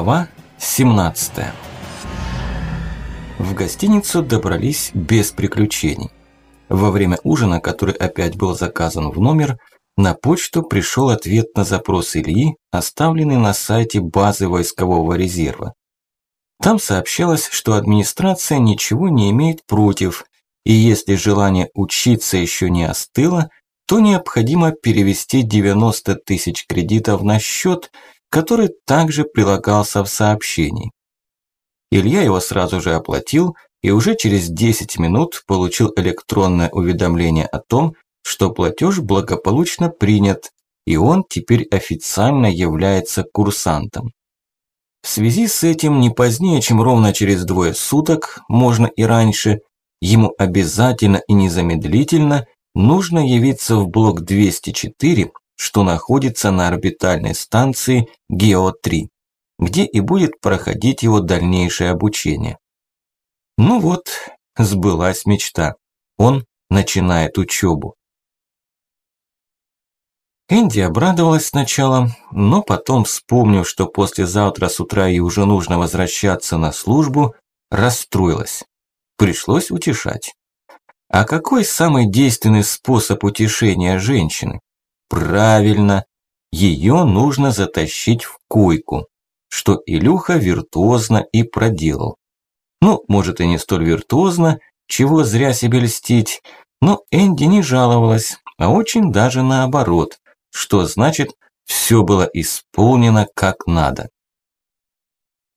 Глава 17 В гостиницу добрались без приключений. Во время ужина, который опять был заказан в номер, на почту пришел ответ на запрос Ильи, оставленный на сайте базы войскового резерва. Там сообщалось, что администрация ничего не имеет против, и если желание учиться еще не остыло, то необходимо перевести 90 тысяч кредитов на счет – который также прилагался в сообщении. Илья его сразу же оплатил и уже через 10 минут получил электронное уведомление о том, что платеж благополучно принят, и он теперь официально является курсантом. В связи с этим не позднее, чем ровно через двое суток, можно и раньше, ему обязательно и незамедлительно нужно явиться в блок 204 что находится на орбитальной станции Гео-3, где и будет проходить его дальнейшее обучение. Ну вот, сбылась мечта. Он начинает учебу. Энди обрадовалась сначала, но потом, вспомнив, что послезавтра с утра ей уже нужно возвращаться на службу, расстроилась. Пришлось утешать. А какой самый действенный способ утешения женщины? Правильно, ее нужно затащить в койку, что Илюха виртуозно и проделал. Ну, может и не столь виртуозно, чего зря себе льстить, но Энди не жаловалась, а очень даже наоборот, что значит, все было исполнено как надо.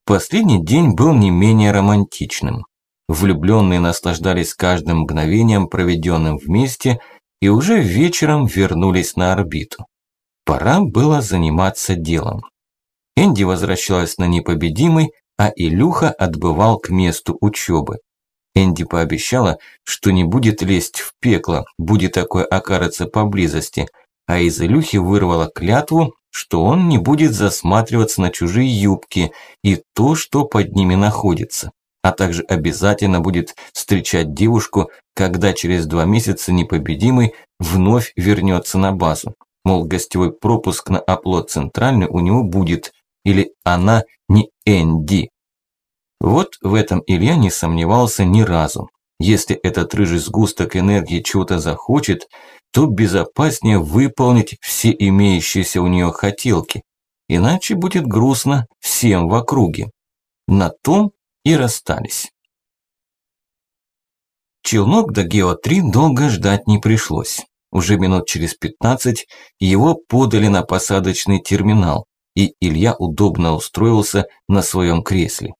Последний день был не менее романтичным. Влюбленные наслаждались каждым мгновением, проведенным вместе – и уже вечером вернулись на орбиту. Пора было заниматься делом. Энди возвращалась на непобедимый, а Илюха отбывал к месту учебы. Энди пообещала, что не будет лезть в пекло, будет такое окажется поблизости, а из Илюхи вырвала клятву, что он не будет засматриваться на чужие юбки и то, что под ними находится а также обязательно будет встречать девушку, когда через два месяца непобедимый вновь вернется на базу. Мол, гостевой пропуск на оплот центральный у него будет, или она не Энди. Вот в этом Илья не сомневался ни разу. Если этот рыжий сгусток энергии чего-то захочет, то безопаснее выполнить все имеющиеся у нее хотелки. Иначе будет грустно всем в округе. На том и расстались. Челнок до Гео-3 долго ждать не пришлось. Уже минут через 15 его подали на посадочный терминал, и Илья удобно устроился на своем кресле.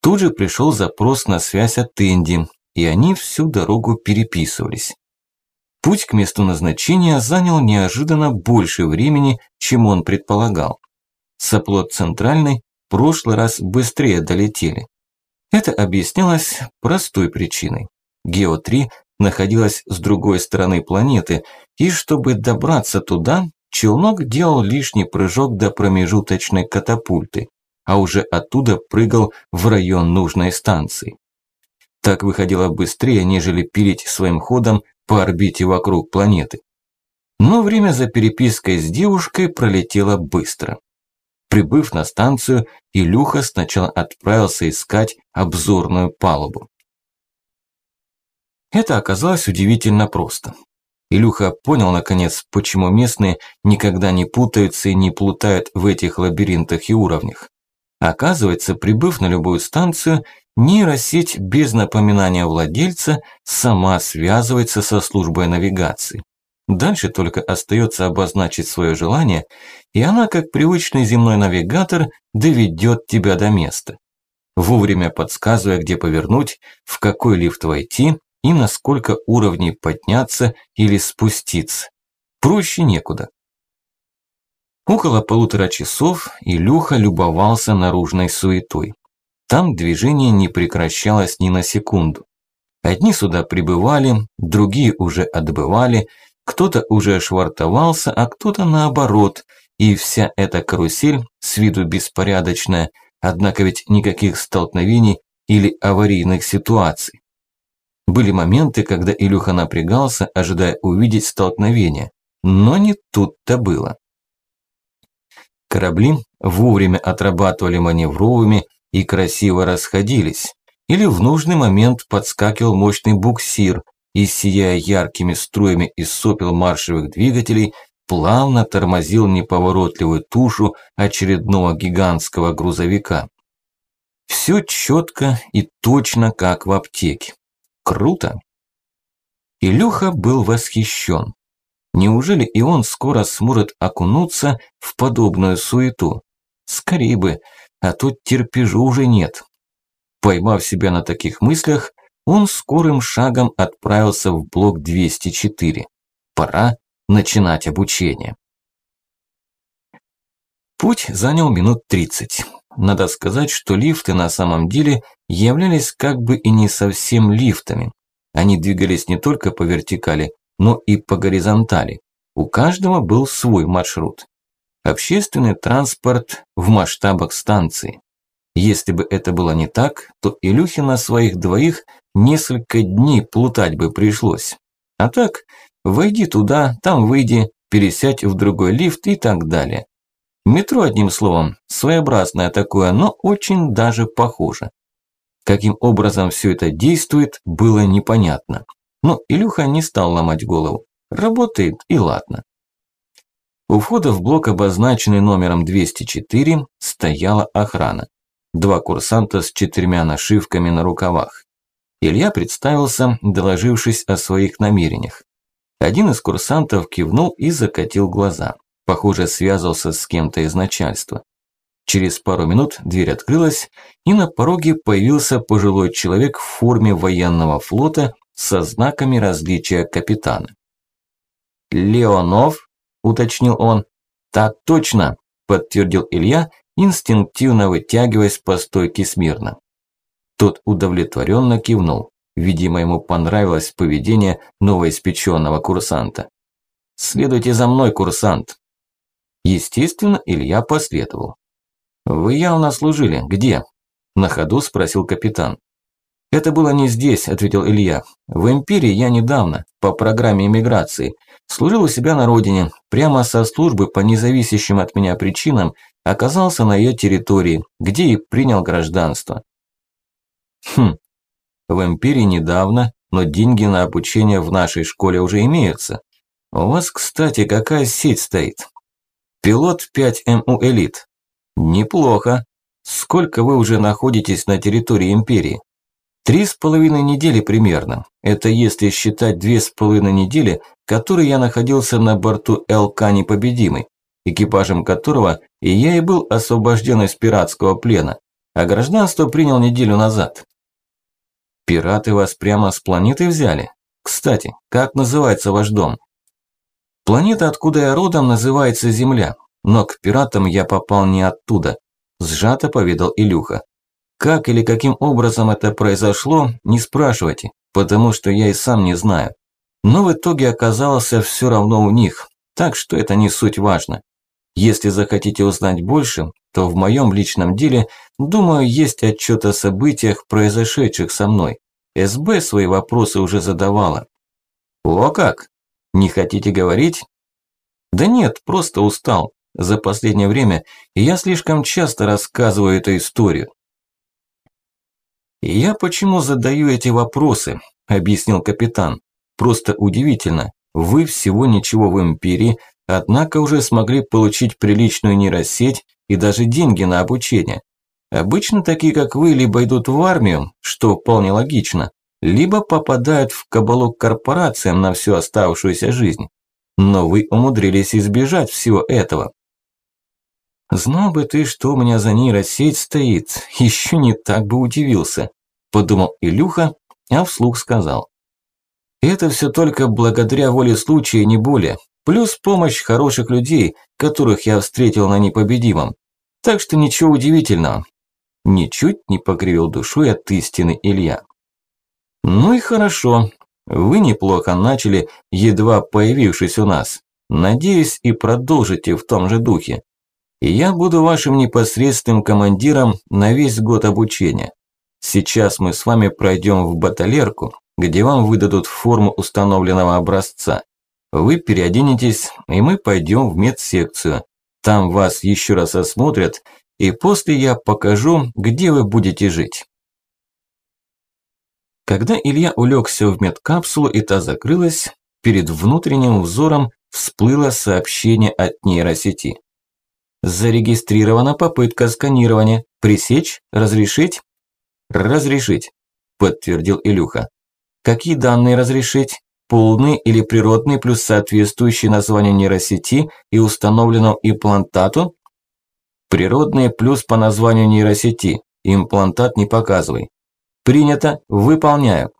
Тут же пришел запрос на связь от Энди, и они всю дорогу переписывались. Путь к месту назначения занял неожиданно больше времени, чем он предполагал. Соплот центральный в прошлый раз быстрее долетели. Это объяснялось простой причиной. Гео-3 находилась с другой стороны планеты, и чтобы добраться туда, челнок делал лишний прыжок до промежуточной катапульты, а уже оттуда прыгал в район нужной станции. Так выходило быстрее, нежели пилить своим ходом по орбите вокруг планеты. Но время за перепиской с девушкой пролетело быстро. Прибыв на станцию, Илюха сначала отправился искать обзорную палубу. Это оказалось удивительно просто. Илюха понял наконец, почему местные никогда не путаются и не плутают в этих лабиринтах и уровнях. Оказывается, прибыв на любую станцию, нейросеть без напоминания владельца сама связывается со службой навигации. Дальше только остается обозначить свое желание, и она, как привычный земной навигатор, доведет тебя до места. Вовремя подсказывая, где повернуть, в какой лифт войти и на сколько уровней подняться или спуститься. Проще некуда. Около полутора часов Илюха любовался наружной суетой. Там движение не прекращалось ни на секунду. Одни сюда прибывали, другие уже отбывали, кто-то уже швартовался, а кто-то наоборот, и вся эта карусель с виду беспорядочная, однако ведь никаких столкновений или аварийных ситуаций. Были моменты, когда Илюха напрягался, ожидая увидеть столкновение, но не тут-то было. Корабли вовремя отрабатывали маневровыми и красиво расходились, или в нужный момент подскакивал мощный буксир и, сияя яркими струями из сопел маршевых двигателей, плавно тормозил неповоротливую тушу очередного гигантского грузовика. Все четко и точно, как в аптеке. Круто! Илюха был восхищен. Неужели и он скоро сможет окунуться в подобную суету? Скорее бы, а тут терпежу уже нет. Поймав себя на таких мыслях, он скорым шагом отправился в блок 204. Пора начинать обучение. Путь занял минут 30. Надо сказать, что лифты на самом деле являлись как бы и не совсем лифтами. Они двигались не только по вертикали, но и по горизонтали. У каждого был свой маршрут. Общественный транспорт в масштабах станции. Если бы это было не так, то Илюхе на своих двоих несколько дней плутать бы пришлось. А так, войди туда, там выйди, пересядь в другой лифт и так далее. Метро, одним словом, своеобразное такое, но очень даже похоже. Каким образом все это действует, было непонятно. Но Илюха не стал ломать голову. Работает и ладно. У входа в блок, обозначенный номером 204, стояла охрана. Два курсанта с четырьмя нашивками на рукавах. Илья представился, доложившись о своих намерениях. Один из курсантов кивнул и закатил глаза. Похоже, связывался с кем-то из начальства. Через пару минут дверь открылась, и на пороге появился пожилой человек в форме военного флота со знаками различия капитана. «Леонов?» – уточнил он. «Так точно!» – подтвердил Илья, инстинктивно вытягиваясь по стойке смирно. Тот удовлетворенно кивнул. Видимо, ему понравилось поведение новоиспеченного курсанта. «Следуйте за мной, курсант!» Естественно, Илья последовал. «Вы явно служили. Где?» На ходу спросил капитан. «Это было не здесь», – ответил Илья. «В Империи я недавно, по программе иммиграции. Служил у себя на родине, прямо со службы по независящим от меня причинам, оказался на ее территории, где и принял гражданство». «Хм, в Империи недавно, но деньги на обучение в нашей школе уже имеются. У вас, кстати, какая сеть стоит?» «Пилот 5МУ Элит». «Неплохо. Сколько вы уже находитесь на территории Империи?» Три с половиной недели примерно. Это если считать две с половиной недели, которые я находился на борту ЛК Непобедимый, экипажем которого и я и был освобожден из пиратского плена, а гражданство принял неделю назад. Пираты вас прямо с планеты взяли? Кстати, как называется ваш дом? Планета, откуда я родом, называется Земля, но к пиратам я попал не оттуда, сжато поведал Илюха. Как или каким образом это произошло, не спрашивайте, потому что я и сам не знаю. Но в итоге оказался все равно у них, так что это не суть важно. Если захотите узнать больше, то в моем личном деле, думаю, есть отчет о событиях, произошедших со мной. СБ свои вопросы уже задавала. О как? Не хотите говорить? Да нет, просто устал. За последнее время я слишком часто рассказываю эту историю. «Я почему задаю эти вопросы?» – объяснил капитан. «Просто удивительно. Вы всего ничего в Империи, однако уже смогли получить приличную нейросеть и даже деньги на обучение. Обычно такие, как вы, либо идут в армию, что вполне логично, либо попадают в кабалу к корпорациям на всю оставшуюся жизнь. Но вы умудрились избежать всего этого. Знал бы ты, что у меня за нейросеть стоит, еще не так бы удивился, подумал Илюха, а вслух сказал. Это все только благодаря воле случая, не более, плюс помощь хороших людей, которых я встретил на непобедимом. Так что ничего удивительного. Ничуть не покривил душой от истины Илья. Ну и хорошо, вы неплохо начали, едва появившись у нас. Надеюсь, и продолжите в том же духе и я буду вашим непосредственным командиром на весь год обучения. Сейчас мы с вами пройдем в баталерку, где вам выдадут форму установленного образца. Вы переоденетесь, и мы пойдем в медсекцию. Там вас еще раз осмотрят, и после я покажу, где вы будете жить. Когда Илья улегся в медкапсулу и та закрылась, перед внутренним взором всплыло сообщение от нейросети. Зарегистрирована попытка сканирования. Пресечь? Разрешить? Разрешить, подтвердил Илюха. Какие данные разрешить? Полный или природный плюс соответствующее название нейросети и установленному имплантату? Природный плюс по названию нейросети. Имплантат не показывай. Принято, выполняю.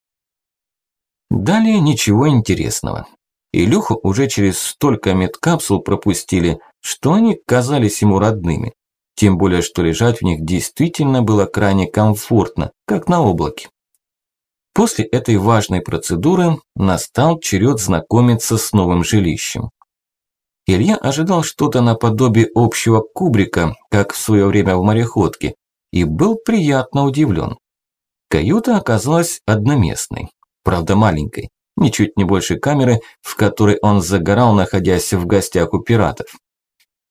Далее ничего интересного. Илюху уже через столько медкапсул пропустили, что они казались ему родными. Тем более, что лежать в них действительно было крайне комфортно, как на облаке. После этой важной процедуры настал черед знакомиться с новым жилищем. Илья ожидал что-то наподобие общего кубрика, как в свое время в мореходке, и был приятно удивлен. Каюта оказалась одноместной, правда маленькой, ничуть не больше камеры, в которой он загорал, находясь в гостях у пиратов.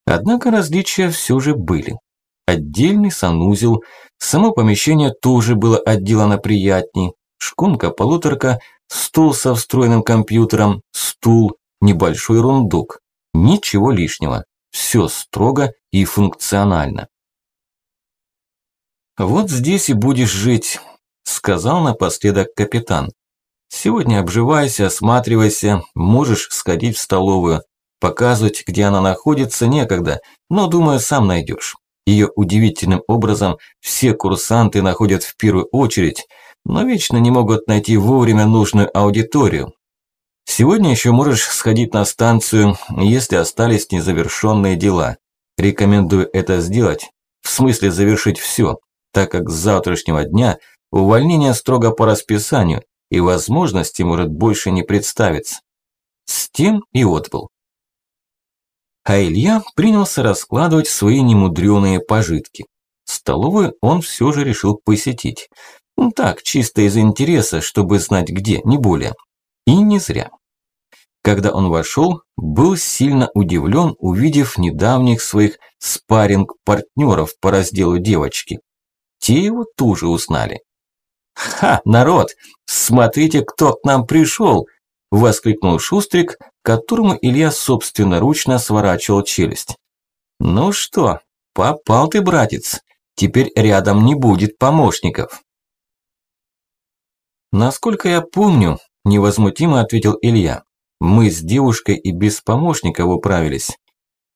Однако различия все же были. Отдельный санузел, само помещение тоже было отделано приятней, шконка-полуторка, стул со встроенным компьютером, стул, небольшой рундук. Ничего лишнего. Все строго и функционально. «Вот здесь и будешь жить», – сказал напоследок капитан. «Сегодня обживайся, осматривайся, можешь сходить в столовую. Показывать, где она находится, некогда, но, думаю, сам найдешь. Ее удивительным образом все курсанты находят в первую очередь – но вечно не могут найти вовремя нужную аудиторию. Сегодня еще можешь сходить на станцию, если остались незавершенные дела. Рекомендую это сделать, в смысле завершить все, так как с завтрашнего дня увольнение строго по расписанию и возможности может больше не представиться. С тем и отбыл. А Илья принялся раскладывать свои немудреные пожитки. Столовую он все же решил посетить. Ну так, чисто из интереса, чтобы знать где, не более. И не зря. Когда он вошел, был сильно удивлен, увидев недавних своих спарринг-партнеров по разделу девочки. Те его тоже узнали. «Ха, народ, смотрите, кто к нам пришел!» – воскликнул Шустрик, которому Илья собственноручно сворачивал челюсть. «Ну что, попал ты, братец, теперь рядом не будет помощников». «Насколько я помню», – невозмутимо ответил Илья, – «мы с девушкой и без помощников управились.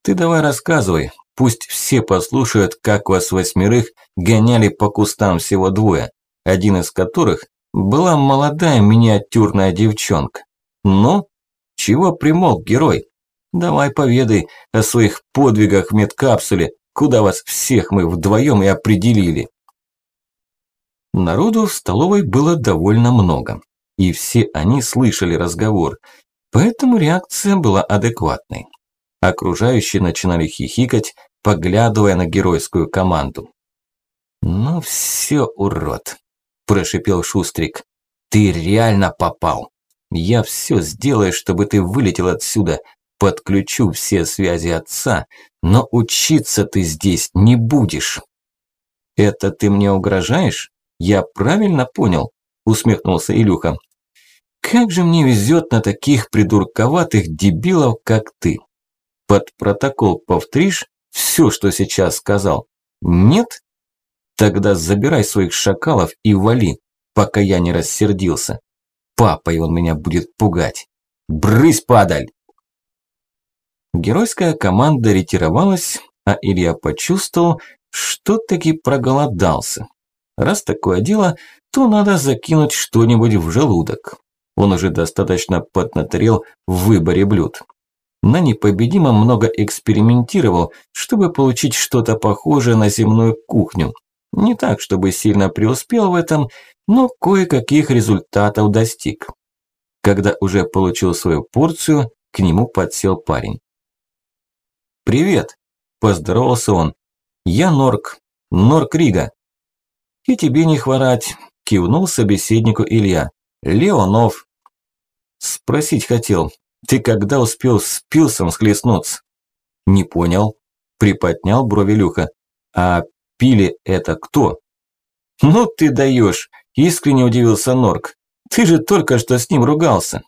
Ты давай рассказывай, пусть все послушают, как вас восьмерых гоняли по кустам всего двое, один из которых была молодая миниатюрная девчонка. Ну, чего примолк герой? Давай поведай о своих подвигах в медкапсуле, куда вас всех мы вдвоем и определили». Народу в столовой было довольно много, и все они слышали разговор, поэтому реакция была адекватной. Окружающие начинали хихикать, поглядывая на геройскую команду. «Ну все, урод!» – прошипел Шустрик. «Ты реально попал! Я все сделаю, чтобы ты вылетел отсюда, подключу все связи отца, но учиться ты здесь не будешь!» «Это ты мне угрожаешь?» Я правильно понял? Усмехнулся Илюха. Как же мне везет на таких придурковатых дебилов, как ты. Под протокол повторишь все, что сейчас сказал? Нет? Тогда забирай своих шакалов и вали, пока я не рассердился. Папой он меня будет пугать. Брысь, падаль! Геройская команда ретировалась, а Илья почувствовал, что таки проголодался. Раз такое дело, то надо закинуть что-нибудь в желудок. Он уже достаточно поднаторел в выборе блюд. На непобедимо много экспериментировал, чтобы получить что-то похожее на земную кухню. Не так, чтобы сильно преуспел в этом, но кое-каких результатов достиг. Когда уже получил свою порцию, к нему подсел парень. «Привет!» – поздоровался он. «Я Норк, Норк Рига. «И тебе не хворать», – кивнул собеседнику Илья. «Леонов». «Спросить хотел, ты когда успел с пилсом схлестнуться?» «Не понял». Приподнял брови Люха. А пили это кто? Ну ты даешь, искренне удивился Норк. Ты же только что с ним ругался.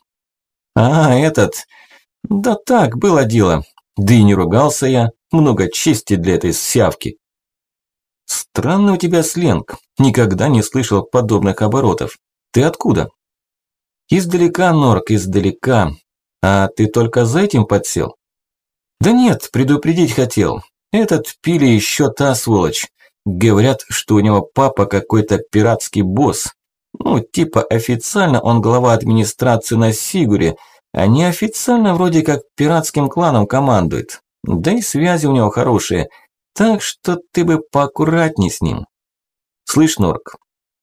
А, этот... Да так, было дело. Да и не ругался я. Много чести для этой сявки. Странный у тебя сленг. Никогда не слышал подобных оборотов. Ты откуда? Издалека, Норк, издалека. А ты только за этим подсел? Да нет, предупредить хотел. Этот пили еще та сволочь. Говорят, что у него папа какой-то пиратский босс. Ну, типа официально он глава администрации на Сигуре, а неофициально вроде как пиратским кланом командует. Да и связи у него хорошие, так что ты бы поаккуратней с ним. Слышь, Норк,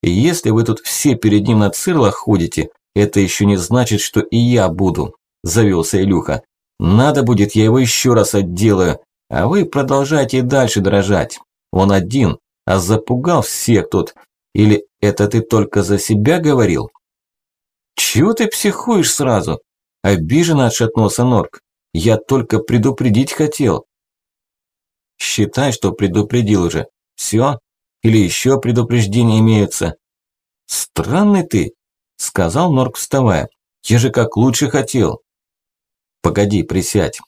если вы тут все перед ним на цирлах ходите, это еще не значит, что и я буду, завелся Илюха. Надо будет, я его еще раз отделаю, а вы продолжайте дальше дрожать. Он один, а запугал всех тут. Или это ты только за себя говорил? Чего ты психуешь сразу? Обиженно отшатнулся Норк. Я только предупредить хотел. Считай, что предупредил уже. Все? Или еще предупреждения имеются? Странный ты, сказал Норк, вставая. Я же как лучше хотел. Погоди, присядь.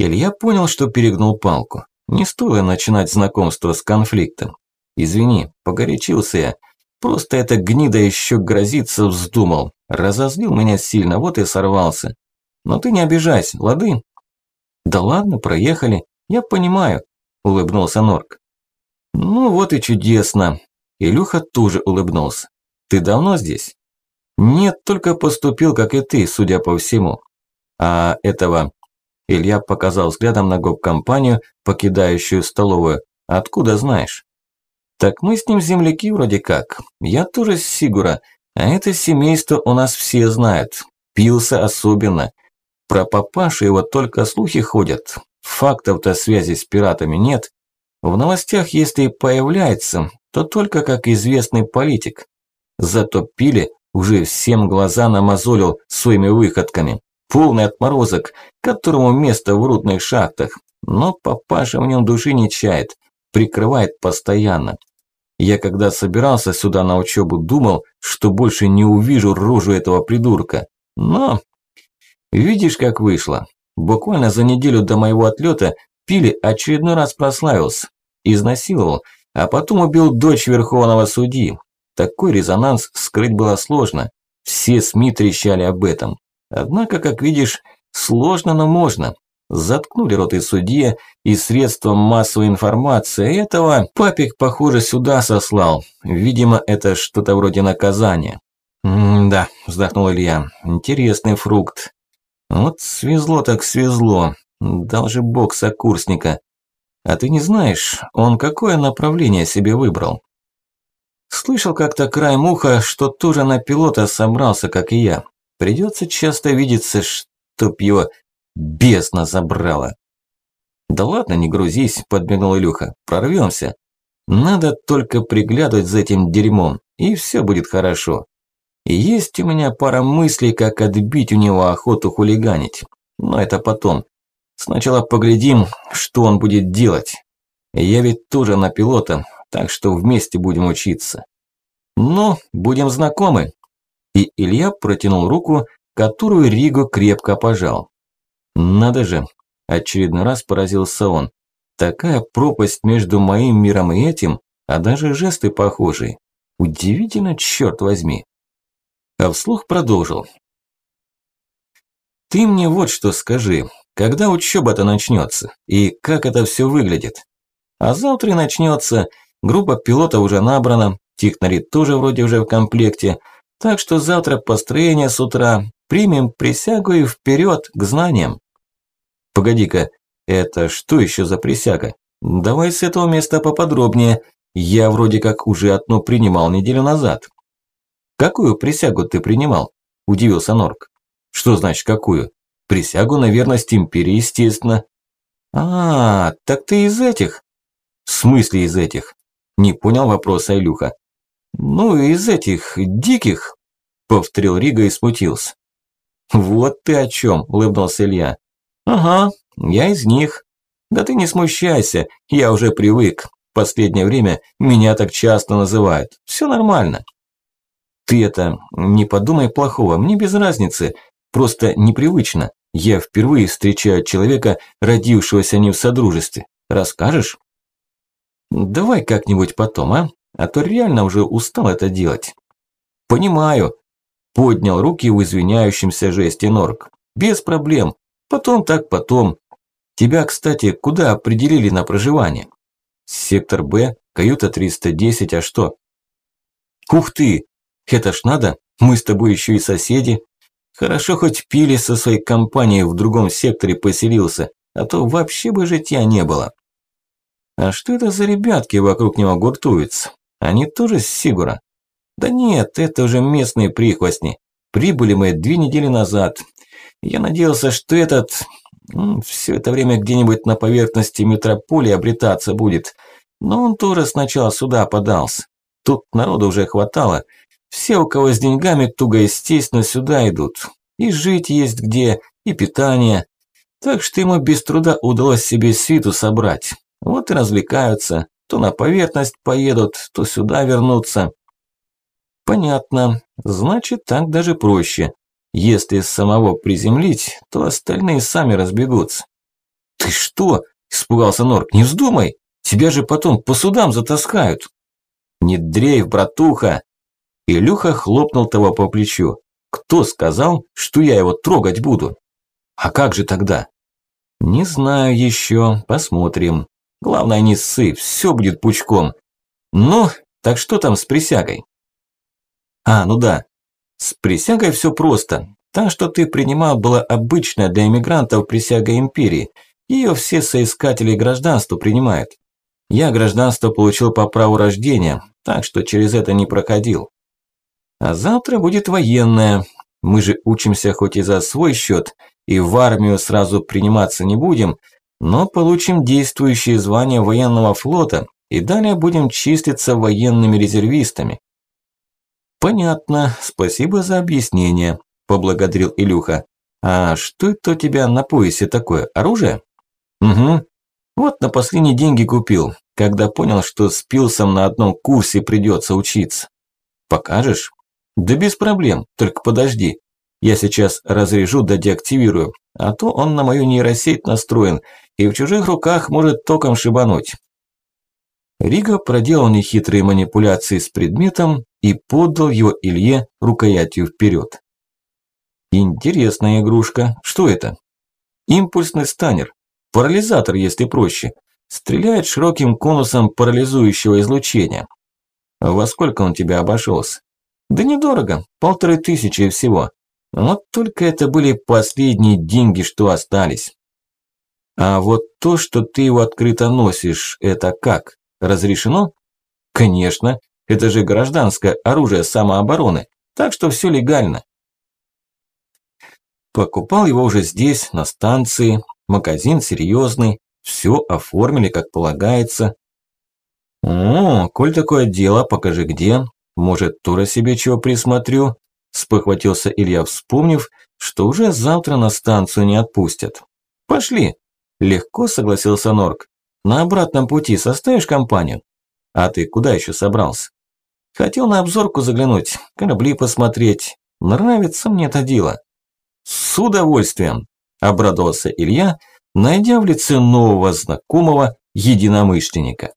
Илья понял, что перегнул палку. Не стоило начинать знакомство с конфликтом. Извини, погорячился я. Просто эта гнида еще грозиться вздумал. Разозлил меня сильно, вот и сорвался. Но ты не обижайся, лады? Да ладно, проехали. Я понимаю, улыбнулся Норк. Ну вот и чудесно. Илюха тоже улыбнулся. Ты давно здесь? Нет, только поступил, как и ты, судя по всему. А этого Илья показал взглядом на гоп-компанию, покидающую столовую. «Откуда знаешь?» «Так мы с ним земляки вроде как. Я тоже с Сигура, а это семейство у нас все знают. Пился особенно. Про папашу его только слухи ходят. Фактов-то связи с пиратами нет. В новостях, если и появляется, то только как известный политик. Зато Пили уже всем глаза намазолил своими выходками полный отморозок, которому место в рудных шахтах. Но папаша в нем души не чает, прикрывает постоянно. Я когда собирался сюда на учебу, думал, что больше не увижу рожу этого придурка. Но видишь, как вышло. Буквально за неделю до моего отлета Пили очередной раз прославился, изнасиловал, а потом убил дочь верховного судьи. Такой резонанс скрыть было сложно. Все СМИ трещали об этом. Однако, как видишь, сложно, но можно. Заткнули рот и судье, и средством массовой информации. Этого папик, похоже, сюда сослал. Видимо, это что-то вроде наказания. «Да», – вздохнул Илья, – «интересный фрукт. Вот свезло так свезло. Дал же бог сокурсника. А ты не знаешь, он какое направление себе выбрал?» Слышал как-то край муха, что тоже на пилота собрался, как и я. Придется часто видеться, чтоб его бездна забрала. Да ладно, не грузись, подмигнул Илюха, прорвемся. Надо только приглядывать за этим дерьмом, и все будет хорошо. И есть у меня пара мыслей, как отбить у него охоту хулиганить. Но это потом. Сначала поглядим, что он будет делать. Я ведь тоже на пилота, так что вместе будем учиться. Ну, будем знакомы и Илья протянул руку, которую Риго крепко пожал. «Надо же!» – очередной раз поразился он. «Такая пропасть между моим миром и этим, а даже жесты похожие. Удивительно, черт возьми!» А вслух продолжил. «Ты мне вот что скажи, когда учеба-то начнется, и как это все выглядит? А завтра и начнется, группа пилотов уже набрана, технари тоже вроде уже в комплекте – так что завтра построение с утра. Примем присягу и вперед к знаниям. Погоди-ка, это что еще за присяга? Давай с этого места поподробнее. Я вроде как уже одну принимал неделю назад. Какую присягу ты принимал? Удивился Норк. Что значит какую? Присягу на верность империи, естественно. А, так ты из этих? В смысле из этих? Не понял вопроса Илюха. «Ну, из этих, диких», – повторил Рига и смутился. «Вот ты о чем», – улыбнулся Илья. «Ага, я из них. Да ты не смущайся, я уже привык. Последнее время меня так часто называют. Все нормально. Ты это, не подумай плохого, мне без разницы. Просто непривычно. Я впервые встречаю человека, родившегося не в содружестве. Расскажешь? Давай как-нибудь потом, а? А то реально уже устал это делать. Понимаю. Поднял руки в извиняющемся жесте Норк. Без проблем. Потом так потом. Тебя, кстати, куда определили на проживание? Сектор Б, каюта 310, а что? Ух ты! Это ж надо, мы с тобой еще и соседи. Хорошо хоть пили со своей компанией в другом секторе поселился, а то вообще бы житья не было. А что это за ребятки вокруг него гуртуются? Они тоже с Сигура? Да нет, это уже местные прихвостни. Прибыли мы две недели назад. Я надеялся, что этот... Все это время где-нибудь на поверхности метрополии обретаться будет. Но он тоже сначала сюда подался. Тут народу уже хватало. Все, у кого с деньгами туго, естественно, сюда идут. И жить есть где, и питание. Так что ему без труда удалось себе свиту собрать. Вот и развлекаются. То на поверхность поедут, то сюда вернутся. Понятно. Значит, так даже проще. Если самого приземлить, то остальные сами разбегутся. Ты что? Испугался Норк. Не вздумай. Тебя же потом по судам затаскают. Не дрейф, братуха. Илюха хлопнул того по плечу. Кто сказал, что я его трогать буду? А как же тогда? Не знаю еще, посмотрим. Главное не ссы, все будет пучком. Ну, так что там с присягой? А, ну да. С присягой все просто. Та, что ты принимал, была обычная для иммигрантов присяга империи. Ее все соискатели гражданства принимают. Я гражданство получил по праву рождения, так что через это не проходил. А завтра будет военная. Мы же учимся хоть и за свой счет, и в армию сразу приниматься не будем, но получим действующие звания военного флота и далее будем числиться военными резервистами. Понятно, спасибо за объяснение, поблагодарил Илюха. А что это у тебя на поясе такое, оружие? Угу. Вот на последние деньги купил, когда понял, что с Пилсом на одном курсе придется учиться. Покажешь? Да без проблем, только подожди. Я сейчас разрежу да деактивирую, а то он на мою нейросеть настроен и в чужих руках может током шибануть. Рига проделал нехитрые манипуляции с предметом и подал его Илье рукоятью вперед. Интересная игрушка. Что это? Импульсный станер. Парализатор, если проще. Стреляет широким конусом парализующего излучения. Во сколько он тебе обошелся? Да недорого, полторы тысячи всего. Вот только это были последние деньги, что остались. А вот то, что ты его открыто носишь, это как? Разрешено? Конечно, это же гражданское оружие самообороны, так что все легально. Покупал его уже здесь, на станции, магазин серьезный, все оформили как полагается. О, коль такое дело, покажи где, может, тура себе чего присмотрю?» Спохватился Илья, вспомнив, что уже завтра на станцию не отпустят. «Пошли!» Легко согласился Норк. «На обратном пути составишь компанию?» «А ты куда еще собрался?» «Хотел на обзорку заглянуть, корабли посмотреть. Нравится мне это дело». «С удовольствием!» – обрадовался Илья, найдя в лице нового знакомого единомышленника.